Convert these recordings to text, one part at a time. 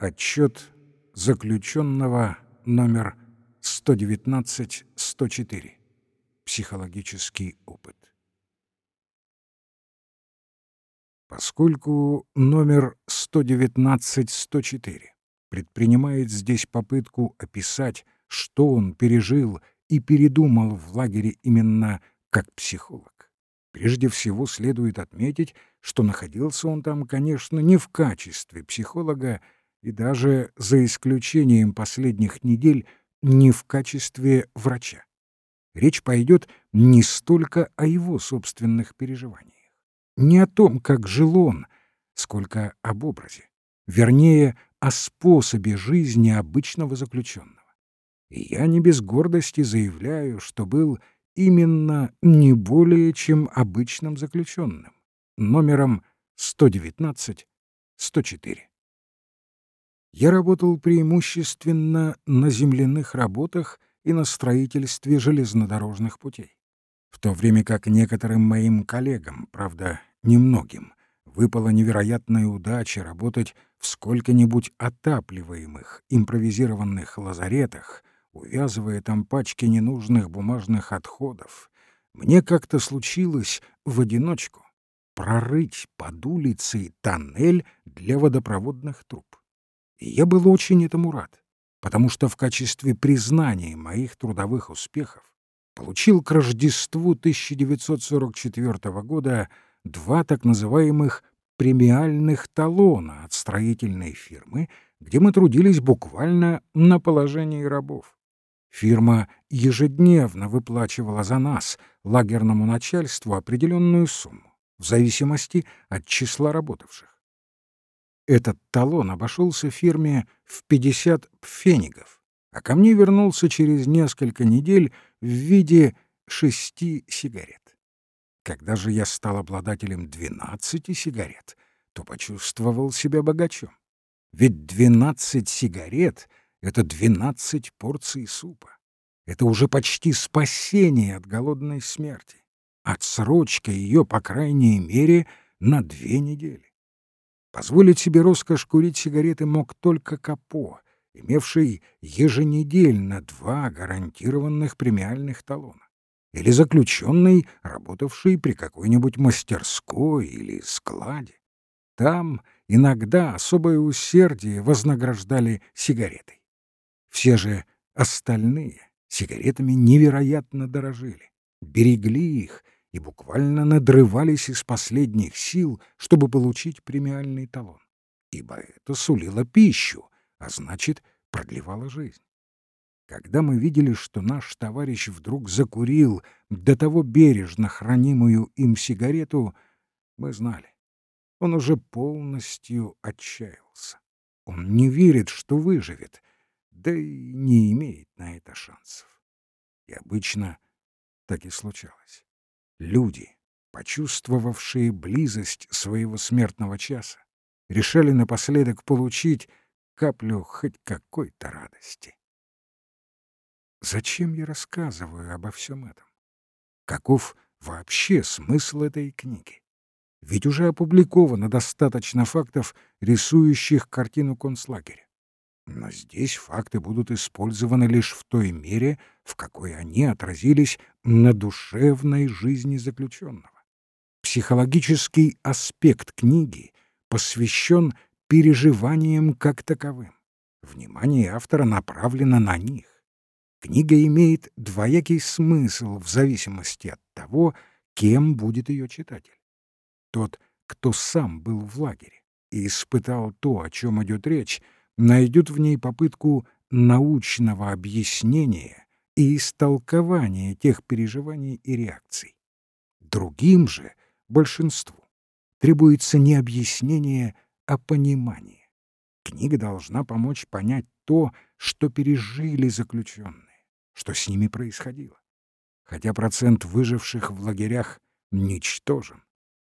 Отчет заключенного номер 119-104. Психологический опыт. Поскольку номер 119-104 предпринимает здесь попытку описать, что он пережил и передумал в лагере именно как психолог, прежде всего следует отметить, что находился он там, конечно, не в качестве психолога, и даже за исключением последних недель не в качестве врача. Речь пойдет не столько о его собственных переживаниях, не о том, как жил он, сколько об образе, вернее, о способе жизни обычного заключенного. И я не без гордости заявляю, что был именно не более чем обычным заключенным, номером 119-104. Я работал преимущественно на земляных работах и на строительстве железнодорожных путей. В то время как некоторым моим коллегам, правда, немногим, выпала невероятная удача работать в сколько-нибудь отапливаемых импровизированных лазаретах, увязывая там пачки ненужных бумажных отходов, мне как-то случилось в одиночку прорыть под улицей тоннель для водопроводных труб. И я был очень этому рад, потому что в качестве признания моих трудовых успехов получил к Рождеству 1944 года два так называемых премиальных талона от строительной фирмы, где мы трудились буквально на положении рабов. Фирма ежедневно выплачивала за нас, лагерному начальству, определенную сумму, в зависимости от числа работавших. Этот талон обошелся фирме в 50 пфенигов, а ко мне вернулся через несколько недель в виде шести сигарет. Когда же я стал обладателем 12 сигарет, то почувствовал себя богачом. Ведь 12 сигарет — это 12 порций супа. Это уже почти спасение от голодной смерти. Отсрочка ее, по крайней мере, на две недели. Позволить себе роскошь курить сигареты мог только Капо, имевший еженедельно два гарантированных премиальных талона, или заключенный, работавший при какой-нибудь мастерской или складе. Там иногда особое усердие вознаграждали сигаретой. Все же остальные сигаретами невероятно дорожили, берегли их и буквально надрывались из последних сил, чтобы получить премиальный талон. Ибо это сулило пищу, а значит, продлевало жизнь. Когда мы видели, что наш товарищ вдруг закурил до того бережно хранимую им сигарету, мы знали. Он уже полностью отчаялся. Он не верит, что выживет, да и не имеет на это шансов. И обычно так и случалось. Люди, почувствовавшие близость своего смертного часа, решали напоследок получить каплю хоть какой-то радости. Зачем я рассказываю обо всем этом? Каков вообще смысл этой книги? Ведь уже опубликовано достаточно фактов, рисующих картину концлагеря. Но здесь факты будут использованы лишь в той мере, в какой они отразились на душевной жизни заключенного. Психологический аспект книги посвящен переживаниям как таковым. Внимание автора направлено на них. Книга имеет двоякий смысл в зависимости от того, кем будет ее читатель. Тот, кто сам был в лагере и испытал то, о чем идет речь, найдет в ней попытку научного объяснения и истолкования тех переживаний и реакций. Другим же, большинству, требуется не объяснение, а понимание. Книга должна помочь понять то, что пережили заключенные, что с ними происходило. Хотя процент выживших в лагерях ничтожен,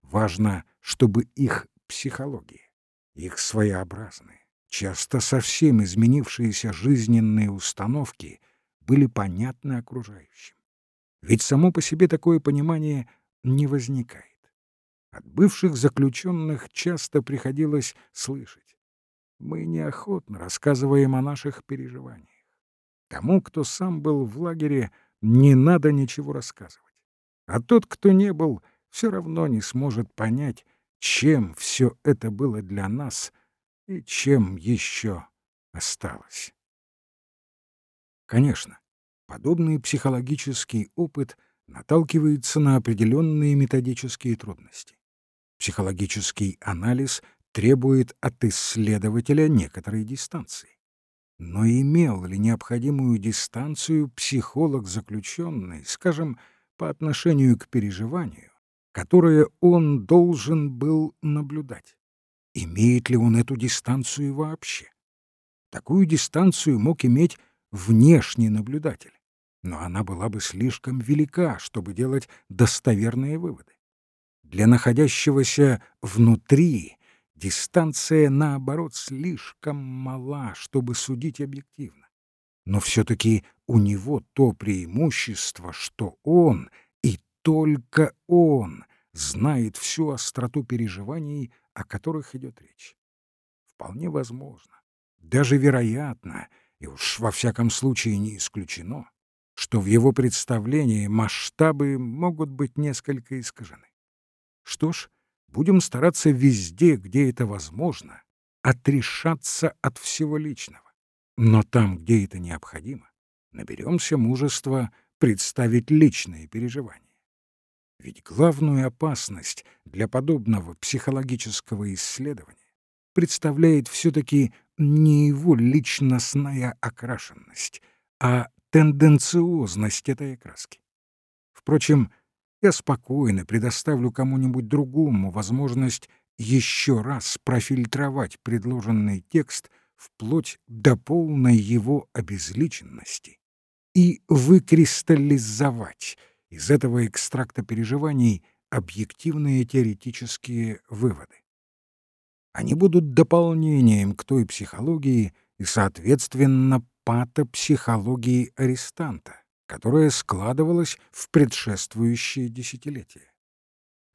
важно, чтобы их психология, их своеобразные, часто совсем изменившиеся жизненные установки были понятны окружающим. Ведь само по себе такое понимание не возникает. От бывших заключенных часто приходилось слышать. мы неохотно рассказываем о наших переживаниях. Тому, кто сам был в лагере, не надо ничего рассказывать. А тот, кто не был, все равно не сможет понять, чем все это было для нас и чем еще осталось. Конечно, подобный психологический опыт наталкивается на определенные методические трудности. Психологический анализ требует от исследователя некоторой дистанции. Но имел ли необходимую дистанцию психолог заключенный, скажем, по отношению к переживанию, которое он должен был наблюдать? Имеет ли он эту дистанцию вообще? Такую дистанцию мог иметь внешний наблюдатель, но она была бы слишком велика, чтобы делать достоверные выводы. Для находящегося внутри дистанция, наоборот, слишком мала, чтобы судить объективно. Но все-таки у него то преимущество, что он, и только он, знает всю остроту переживаний, о которых идет речь. Вполне возможно, даже вероятно, и уж во всяком случае не исключено, что в его представлении масштабы могут быть несколько искажены. Что ж, будем стараться везде, где это возможно, отрешаться от всего личного. Но там, где это необходимо, наберемся мужества представить личные переживания. Ведь главную опасность для подобного психологического исследования представляет все-таки не его личностная окрашенность, а тенденциозность этой окраски. Впрочем, я спокойно предоставлю кому-нибудь другому возможность еще раз профильтровать предложенный текст вплоть до полной его обезличенности и выкристаллизовать из этого экстракта переживаний объективные теоретические выводы. Они будут дополнением к той психологии и, соответственно, патопсихологии арестанта, которая складывалась в предшествующие десятилетия.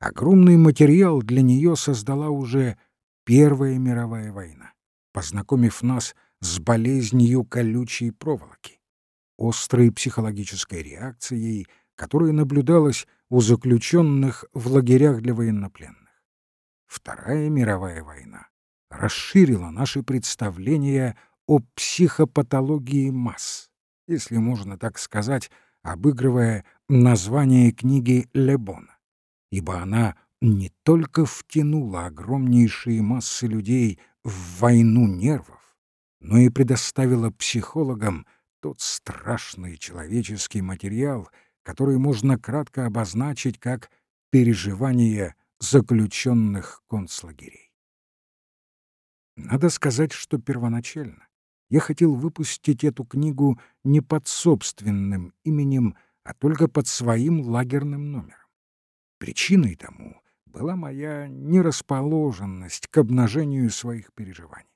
Огромный материал для нее создала уже Первая мировая война, познакомив нас с болезнью колючей проволоки, острой психологической реакцией, которая наблюдалась у заключенных в лагерях для военнопленных. Вторая мировая война расширила наши представления о психопатологии масс если можно так сказать, обыгрывая название книги Лебона, ибо она не только втянула огромнейшие массы людей в войну нервов, но и предоставила психологам тот страшный человеческий материал, который можно кратко обозначить как переживание заключенных концлагерей. Надо сказать, что первоначально я хотел выпустить эту книгу не под собственным именем, а только под своим лагерным номером. Причиной тому была моя нерасположенность к обнажению своих переживаний.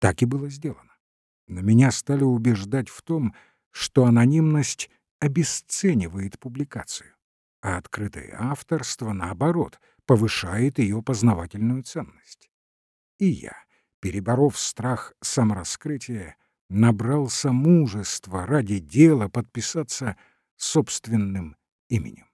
Так и было сделано. Но меня стали убеждать в том, что анонимность обесценивает публикацию, а открытое авторство, наоборот, повышает ее познавательную ценность. И я, переборов страх самораскрытия, набрался мужества ради дела подписаться собственным именем.